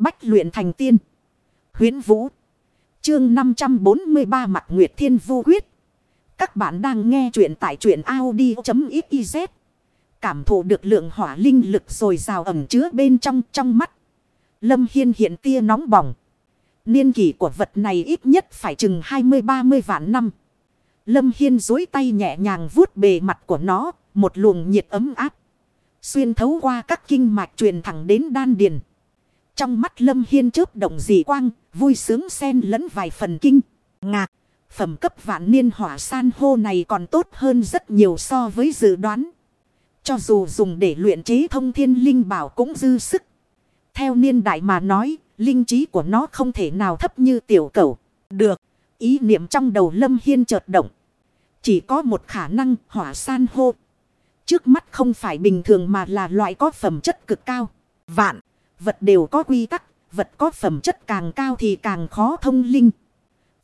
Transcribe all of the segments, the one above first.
Bách luyện thành tiên. Huyến Vũ. Chương 543 Mặt Nguyệt Thiên Vu Quyết. Các bạn đang nghe truyện tại truyện Audi.xyz. Cảm thụ được lượng hỏa linh lực rồi rào ẩm chứa bên trong trong mắt. Lâm Hiên hiện tia nóng bỏng. Niên kỷ của vật này ít nhất phải chừng 20-30 vạn năm. Lâm Hiên dối tay nhẹ nhàng vuốt bề mặt của nó. Một luồng nhiệt ấm áp. Xuyên thấu qua các kinh mạch truyền thẳng đến đan điền. Trong mắt Lâm Hiên chớp động dị quang, vui sướng xen lẫn vài phần kinh, ngạc. Phẩm cấp vạn niên hỏa san hô này còn tốt hơn rất nhiều so với dự đoán. Cho dù dùng để luyện chế thông thiên linh bảo cũng dư sức. Theo niên đại mà nói, linh trí của nó không thể nào thấp như tiểu cầu. Được, ý niệm trong đầu Lâm Hiên chợt động. Chỉ có một khả năng hỏa san hô. Trước mắt không phải bình thường mà là loại có phẩm chất cực cao. Vạn, vật đều có quy tắc, vật có phẩm chất càng cao thì càng khó thông linh.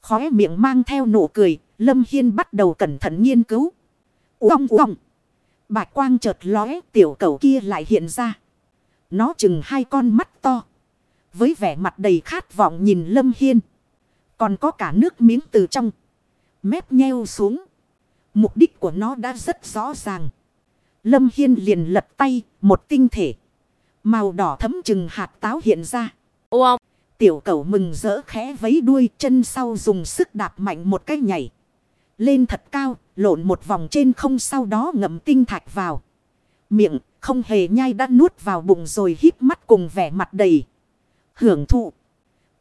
Khóe miệng mang theo nụ cười, Lâm Hiên bắt đầu cẩn thận nghiên cứu. Uông uông. Bạch quang chợt lóe, tiểu cầu kia lại hiện ra. Nó chừng hai con mắt to. Với vẻ mặt đầy khát vọng nhìn Lâm Hiên. Còn có cả nước miếng từ trong. Mép nheo xuống. Mục đích của nó đã rất rõ ràng. Lâm Hiên liền lật tay, một tinh thể. Màu đỏ thấm chừng hạt táo hiện ra. Wow! Tiểu cẩu mừng rỡ khẽ vấy đuôi chân sau dùng sức đạp mạnh một cái nhảy. Lên thật cao, lộn một vòng trên không sau đó ngậm tinh thạch vào. Miệng không hề nhai đã nuốt vào bụng rồi híp mắt cùng vẻ mặt đầy. Hưởng thụ.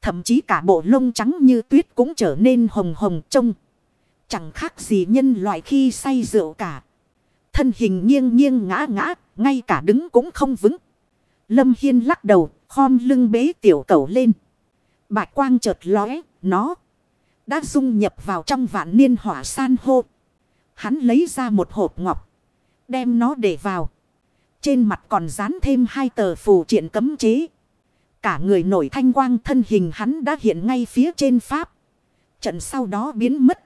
Thậm chí cả bộ lông trắng như tuyết cũng trở nên hồng hồng trông. Chẳng khác gì nhân loại khi say rượu cả. Thân hình nghiêng nghiêng ngã ngã, ngay cả đứng cũng không vững. Lâm Hiên lắc đầu, khom lưng bế tiểu cầu lên. Bạch quang chợt lóe, nó đã dung nhập vào trong vạn niên hỏa san hô. Hắn lấy ra một hộp ngọc, đem nó để vào. Trên mặt còn dán thêm hai tờ phù triện cấm chế. Cả người nổi thanh quang thân hình hắn đã hiện ngay phía trên pháp. Trận sau đó biến mất.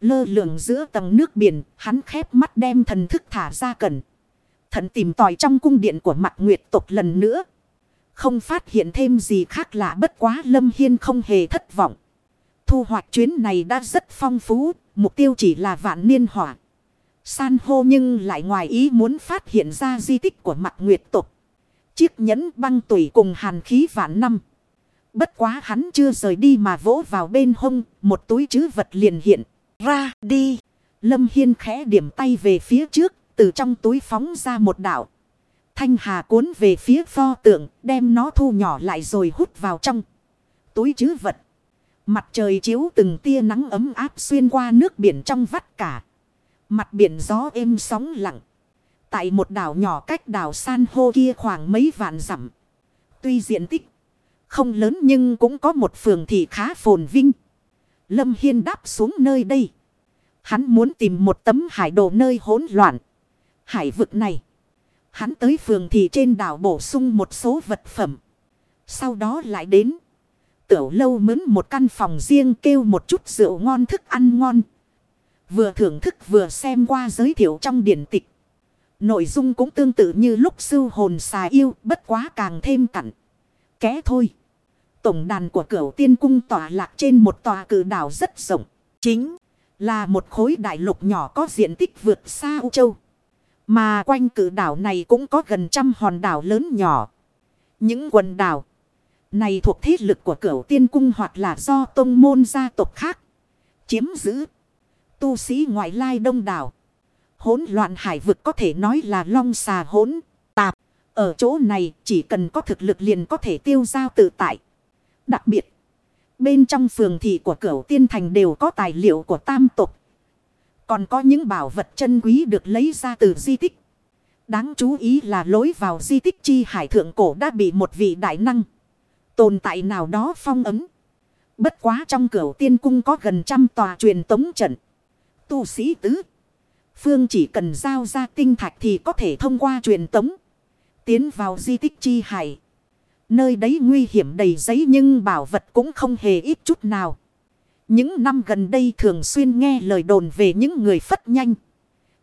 Lơ lượng giữa tầng nước biển, hắn khép mắt đem thần thức thả ra cẩn. Thận tìm tòi trong cung điện của mặt nguyệt tục lần nữa. Không phát hiện thêm gì khác lạ bất quá Lâm Hiên không hề thất vọng. Thu hoạch chuyến này đã rất phong phú, mục tiêu chỉ là vạn niên hỏa. San hô nhưng lại ngoài ý muốn phát hiện ra di tích của mặt nguyệt tục. Chiếc nhẫn băng tủy cùng hàn khí vạn năm. Bất quá hắn chưa rời đi mà vỗ vào bên hông, một túi chứ vật liền hiện. Ra đi. Lâm Hiên khẽ điểm tay về phía trước, từ trong túi phóng ra một đạo. Thanh hà cuốn về phía pho tượng, đem nó thu nhỏ lại rồi hút vào trong. Túi chứ vật. Mặt trời chiếu từng tia nắng ấm áp xuyên qua nước biển trong vắt cả. Mặt biển gió êm sóng lặng. Tại một đảo nhỏ cách đảo san hô kia khoảng mấy vạn dặm. Tuy diện tích không lớn nhưng cũng có một phường thị khá phồn vinh. Lâm Hiên đáp xuống nơi đây. Hắn muốn tìm một tấm hải đồ nơi hỗn loạn. Hải vực này. Hắn tới phường thì trên đảo bổ sung một số vật phẩm. Sau đó lại đến. Tiểu lâu mướn một căn phòng riêng kêu một chút rượu ngon thức ăn ngon. Vừa thưởng thức vừa xem qua giới thiệu trong điển tịch. Nội dung cũng tương tự như lúc sư hồn xà yêu, bất quá càng thêm cặn. Ké thôi. Tổng đàn của cửu tiên cung tỏa lạc trên một tòa cử đảo rất rộng. Chính là một khối đại lục nhỏ có diện tích vượt xa Âu Châu. Mà quanh cử đảo này cũng có gần trăm hòn đảo lớn nhỏ. Những quần đảo này thuộc thế lực của cửu tiên cung hoặc là do tông môn gia tộc khác chiếm giữ. Tu sĩ ngoại lai đông đảo. Hỗn loạn hải vực có thể nói là long xà hỗn tạp. Ở chỗ này chỉ cần có thực lực liền có thể tiêu giao tự tại. Đặc biệt, bên trong phường thị của cửu tiên thành đều có tài liệu của tam tộc. Còn có những bảo vật chân quý được lấy ra từ di tích. Đáng chú ý là lối vào di tích chi hải thượng cổ đã bị một vị đại năng. Tồn tại nào đó phong ấm. Bất quá trong cửa tiên cung có gần trăm tòa truyền tống trận. Tu sĩ tứ. Phương chỉ cần giao ra tinh thạch thì có thể thông qua truyền tống. Tiến vào di tích chi hải. Nơi đấy nguy hiểm đầy giấy nhưng bảo vật cũng không hề ít chút nào. Những năm gần đây thường xuyên nghe lời đồn về những người phất nhanh.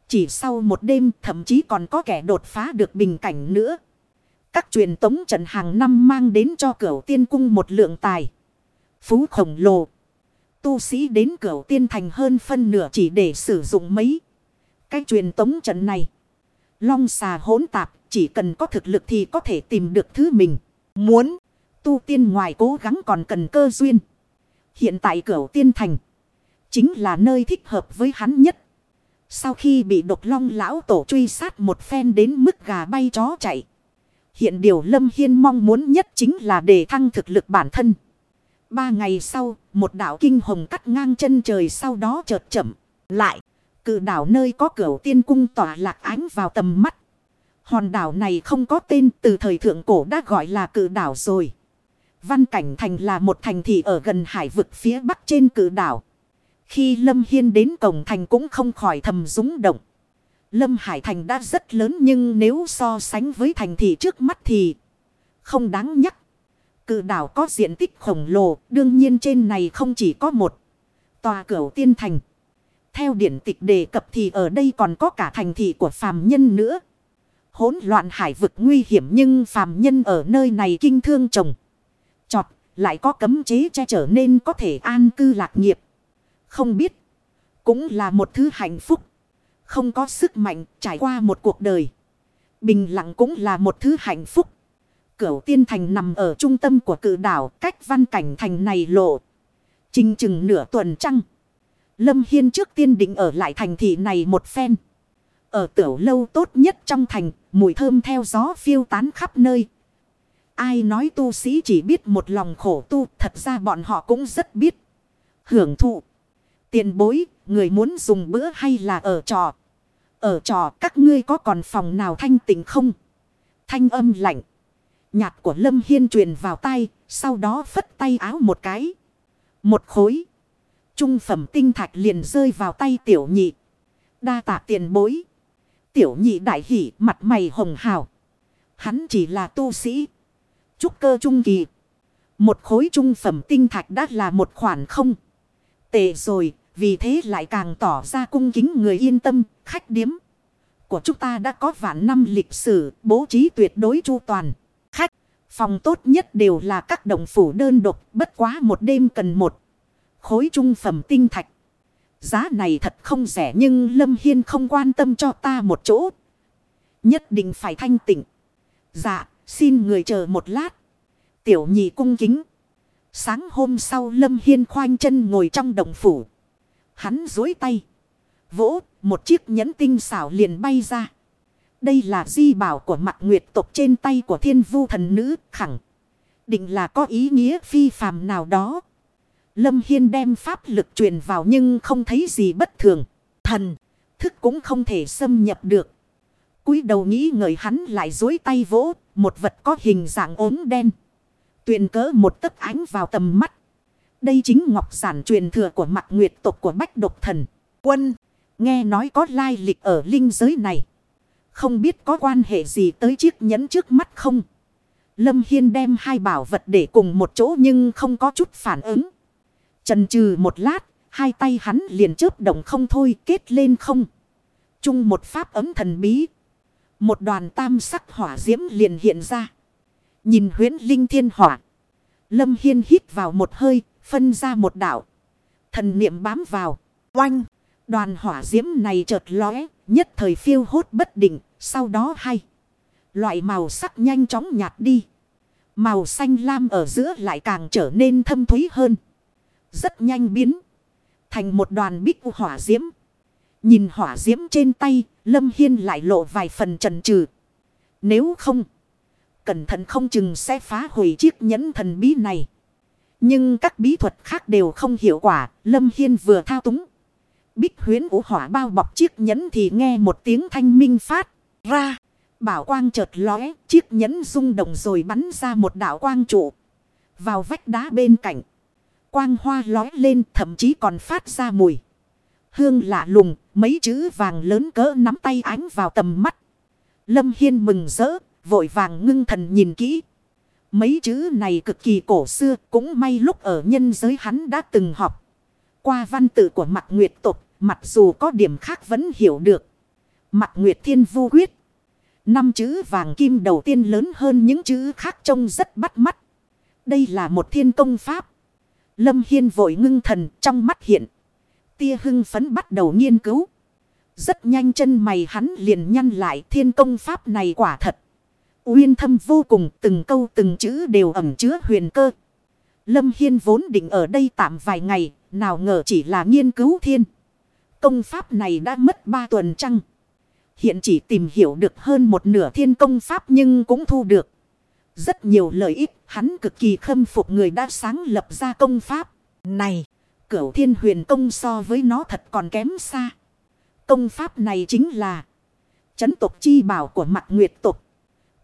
Chỉ sau một đêm thậm chí còn có kẻ đột phá được bình cảnh nữa. Các truyền tống trận hàng năm mang đến cho cửu tiên cung một lượng tài. Phú khổng lồ. Tu sĩ đến cửu tiên thành hơn phân nửa chỉ để sử dụng mấy. Cái truyền tống trận này. Long xà hỗn tạp. Chỉ cần có thực lực thì có thể tìm được thứ mình. Muốn. Tu tiên ngoài cố gắng còn cần cơ duyên. Hiện tại cửu tiên thành. Chính là nơi thích hợp với hắn nhất. Sau khi bị độc long lão tổ truy sát một phen đến mức gà bay chó chạy. Hiện điều Lâm Hiên mong muốn nhất chính là để thăng thực lực bản thân. Ba ngày sau, một đảo kinh hồng cắt ngang chân trời sau đó chợt chậm. Lại, cự đảo nơi có cửu tiên cung tỏa lạc ánh vào tầm mắt. Hòn đảo này không có tên từ thời thượng cổ đã gọi là cự đảo rồi. Văn Cảnh Thành là một thành thị ở gần hải vực phía bắc trên cử đảo. Khi Lâm Hiên đến cổng thành cũng không khỏi thầm rúng động. Lâm Hải Thành đã rất lớn nhưng nếu so sánh với thành thị trước mắt thì không đáng nhắc. Cự đảo có diện tích khổng lồ, đương nhiên trên này không chỉ có một tòa cửu tiên thành. Theo điển tịch đề cập thì ở đây còn có cả thành thị của phàm nhân nữa. Hỗn loạn hải vực nguy hiểm nhưng phàm nhân ở nơi này kinh thương trồng. Lại có cấm chế che chở nên có thể an cư lạc nghiệp. Không biết, cũng là một thứ hạnh phúc. Không có sức mạnh trải qua một cuộc đời. Bình lặng cũng là một thứ hạnh phúc. Cửu tiên thành nằm ở trung tâm của cự đảo cách văn cảnh thành này lộ. Trình chừng nửa tuần trăng. Lâm Hiên trước tiên định ở lại thành thị này một phen. Ở tiểu lâu tốt nhất trong thành, mùi thơm theo gió phiêu tán khắp nơi. Ai nói tu sĩ chỉ biết một lòng khổ tu, thật ra bọn họ cũng rất biết. Hưởng thụ. Tiền bối, người muốn dùng bữa hay là ở trò. Ở trò các ngươi có còn phòng nào thanh tịnh không? Thanh âm lạnh. Nhạt của Lâm Hiên truyền vào tay, sau đó phất tay áo một cái. Một khối. Trung phẩm tinh thạch liền rơi vào tay tiểu nhị. Đa tạ tiền bối. Tiểu nhị đại hỷ mặt mày hồng hào. Hắn chỉ là tu sĩ. Trúc cơ trung kỳ. Một khối trung phẩm tinh thạch đã là một khoản không. Tệ rồi, vì thế lại càng tỏ ra cung kính người yên tâm, khách điếm. Của chúng ta đã có vạn năm lịch sử, bố trí tuyệt đối chu toàn. Khách, phòng tốt nhất đều là các đồng phủ đơn độc, bất quá một đêm cần một. Khối trung phẩm tinh thạch. Giá này thật không rẻ nhưng Lâm Hiên không quan tâm cho ta một chỗ. Nhất định phải thanh tịnh. Dạ, xin người chờ một lát. Tiểu nhị cung kính. Sáng hôm sau Lâm Hiên khoanh chân ngồi trong đồng phủ. Hắn dối tay. Vỗ, một chiếc nhẫn tinh xảo liền bay ra. Đây là di bảo của mặt nguyệt tộc trên tay của thiên vu thần nữ khẳng. Định là có ý nghĩa phi phàm nào đó. Lâm Hiên đem pháp lực truyền vào nhưng không thấy gì bất thường. Thần, thức cũng không thể xâm nhập được cúi đầu nghĩ ngợi hắn lại dối tay vỗ, một vật có hình dạng ốm đen. Tuyền cỡ một tấc ánh vào tầm mắt. Đây chính ngọc sản truyền thừa của mặt nguyệt tộc của Bách Độc Thần. Quân, nghe nói có lai lịch ở linh giới này. Không biết có quan hệ gì tới chiếc nhẫn trước mắt không? Lâm Hiên đem hai bảo vật để cùng một chỗ nhưng không có chút phản ứng. Trần trừ một lát, hai tay hắn liền chớp động không thôi kết lên không. Chung một pháp ấm thần bí. Một đoàn tam sắc hỏa diễm liền hiện ra. Nhìn huyến linh thiên hỏa. Lâm Hiên hít vào một hơi, phân ra một đạo. Thần niệm bám vào. Oanh! Đoàn hỏa diễm này chợt lóe, nhất thời phiêu hốt bất định, sau đó hay. Loại màu sắc nhanh chóng nhạt đi. Màu xanh lam ở giữa lại càng trở nên thâm thúy hơn. Rất nhanh biến. Thành một đoàn bích hỏa diễm. Nhìn hỏa diễm trên tay, Lâm Hiên lại lộ vài phần trần trừ. Nếu không, cẩn thận không chừng sẽ phá hủy chiếc nhẫn thần bí này. Nhưng các bí thuật khác đều không hiệu quả, Lâm Hiên vừa thao túng. Bích huyến vũ hỏa bao bọc chiếc nhẫn thì nghe một tiếng thanh minh phát ra. Bảo quang chợt lóe, chiếc nhẫn rung động rồi bắn ra một đạo quang trụ. Vào vách đá bên cạnh. Quang hoa lóe lên thậm chí còn phát ra mùi. Hương lạ lùng, mấy chữ vàng lớn cỡ nắm tay ánh vào tầm mắt. Lâm Hiên mừng rỡ, vội vàng ngưng thần nhìn kỹ. Mấy chữ này cực kỳ cổ xưa, cũng may lúc ở nhân giới hắn đã từng học. Qua văn tự của mặt nguyệt tục, mặc dù có điểm khác vẫn hiểu được. Mặt nguyệt thiên vu quyết. Năm chữ vàng kim đầu tiên lớn hơn những chữ khác trông rất bắt mắt. Đây là một thiên công pháp. Lâm Hiên vội ngưng thần trong mắt hiện. Tia hưng phấn bắt đầu nghiên cứu. Rất nhanh chân mày hắn liền nhăn lại thiên công pháp này quả thật. Uyên thâm vô cùng từng câu từng chữ đều ẩm chứa huyền cơ. Lâm Hiên vốn định ở đây tạm vài ngày, nào ngờ chỉ là nghiên cứu thiên. Công pháp này đã mất ba tuần trăng. Hiện chỉ tìm hiểu được hơn một nửa thiên công pháp nhưng cũng thu được. Rất nhiều lợi ích, hắn cực kỳ khâm phục người đã sáng lập ra công pháp. Này, cửu thiên huyền công so với nó thật còn kém xa. Công pháp này chính là chấn tục chi bảo của mặt nguyệt tục.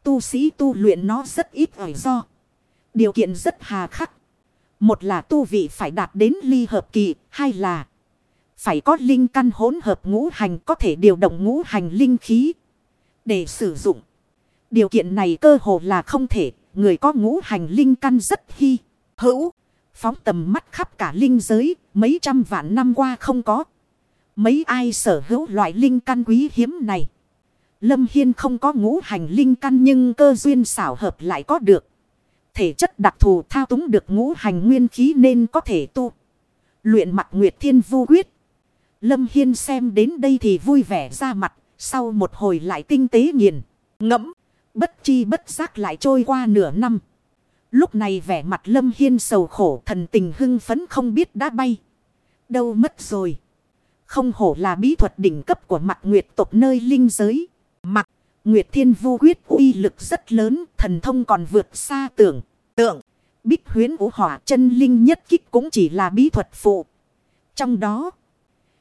Tu sĩ tu luyện nó rất ít ỏi do. Điều kiện rất hà khắc. Một là tu vị phải đạt đến ly hợp kỳ, hai là phải có linh căn hỗn hợp ngũ hành có thể điều động ngũ hành linh khí để sử dụng. Điều kiện này cơ hồ là không thể, người có ngũ hành linh căn rất hy, hữu. Phóng tầm mắt khắp cả linh giới, mấy trăm vạn năm qua không có. Mấy ai sở hữu loại linh căn quý hiếm này. Lâm Hiên không có ngũ hành linh căn nhưng cơ duyên xảo hợp lại có được. Thể chất đặc thù thao túng được ngũ hành nguyên khí nên có thể tu. Luyện mặt Nguyệt Thiên Vu Quyết. Lâm Hiên xem đến đây thì vui vẻ ra mặt. Sau một hồi lại tinh tế nghiền. Ngẫm. Bất chi bất giác lại trôi qua nửa năm. Lúc này vẻ mặt Lâm Hiên sầu khổ thần tình hưng phấn không biết đã bay. Đâu mất rồi. Không hổ là bí thuật đỉnh cấp của mặt nguyệt tộc nơi linh giới. Mặt Nguyệt Thiên Vu Quyết uy lực rất lớn, thần thông còn vượt xa tưởng. Tượng, bích huyến vũ hỏa chân linh nhất kích cũng chỉ là bí thuật phụ. Trong đó,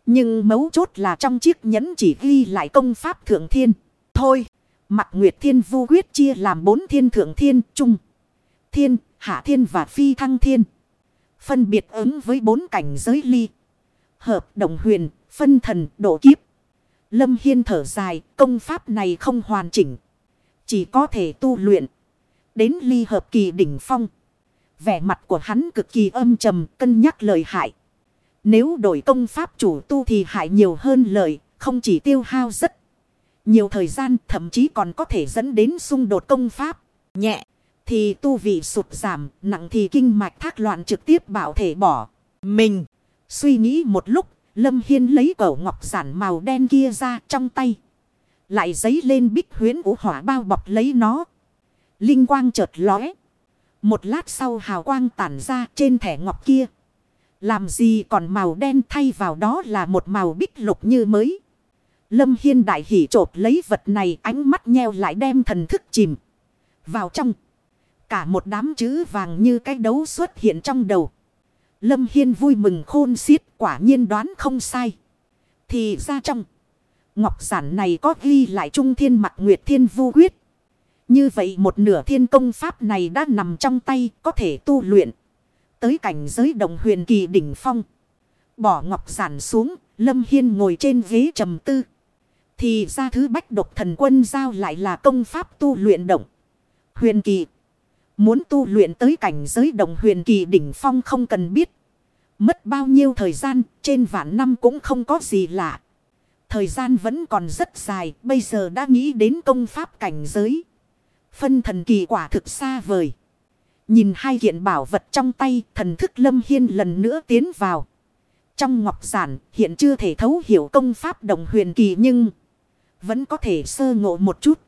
nhưng mấu chốt là trong chiếc nhẫn chỉ ghi lại công pháp thượng thiên. Thôi, mặt Nguyệt Thiên Vu Quyết chia làm bốn thiên thượng thiên, trung, thiên, hạ thiên và phi thăng thiên. Phân biệt ứng với bốn cảnh giới ly. Hợp, động huyền, phân thần, độ kiếp. Lâm Hiên thở dài, công pháp này không hoàn chỉnh. Chỉ có thể tu luyện. Đến ly hợp kỳ đỉnh phong. Vẻ mặt của hắn cực kỳ âm trầm, cân nhắc lời hại. Nếu đổi công pháp chủ tu thì hại nhiều hơn lợi, không chỉ tiêu hao rất nhiều thời gian, thậm chí còn có thể dẫn đến xung đột công pháp. Nhẹ thì tu vị sụt giảm, nặng thì kinh mạch thác loạn trực tiếp bảo thể bỏ. Mình suy nghĩ một lúc Lâm Hiên lấy cổ ngọc giản màu đen kia ra trong tay. Lại giấy lên bích huyến vũ hỏa bao bọc lấy nó. Linh quang chợt lóe. Một lát sau hào quang tản ra trên thẻ ngọc kia. Làm gì còn màu đen thay vào đó là một màu bích lục như mới. Lâm Hiên đại hỉ trộp lấy vật này ánh mắt nheo lại đem thần thức chìm. Vào trong. Cả một đám chữ vàng như cái đấu xuất hiện trong đầu. Lâm Hiên vui mừng khôn xiết quả nhiên đoán không sai. Thì ra trong. Ngọc giản này có ghi lại trung thiên mặt nguyệt thiên vu quyết. Như vậy một nửa thiên công pháp này đã nằm trong tay có thể tu luyện. Tới cảnh giới đồng huyền kỳ đỉnh phong. Bỏ ngọc giản xuống, Lâm Hiên ngồi trên ghế trầm tư. Thì ra thứ bách độc thần quân giao lại là công pháp tu luyện động. Huyền kỳ. Muốn tu luyện tới cảnh giới đồng huyền kỳ đỉnh phong không cần biết. Mất bao nhiêu thời gian, trên vạn năm cũng không có gì lạ. Thời gian vẫn còn rất dài, bây giờ đã nghĩ đến công pháp cảnh giới. Phân thần kỳ quả thực xa vời. Nhìn hai kiện bảo vật trong tay, thần thức lâm hiên lần nữa tiến vào. Trong ngọc giản, hiện chưa thể thấu hiểu công pháp đồng huyền kỳ nhưng vẫn có thể sơ ngộ một chút.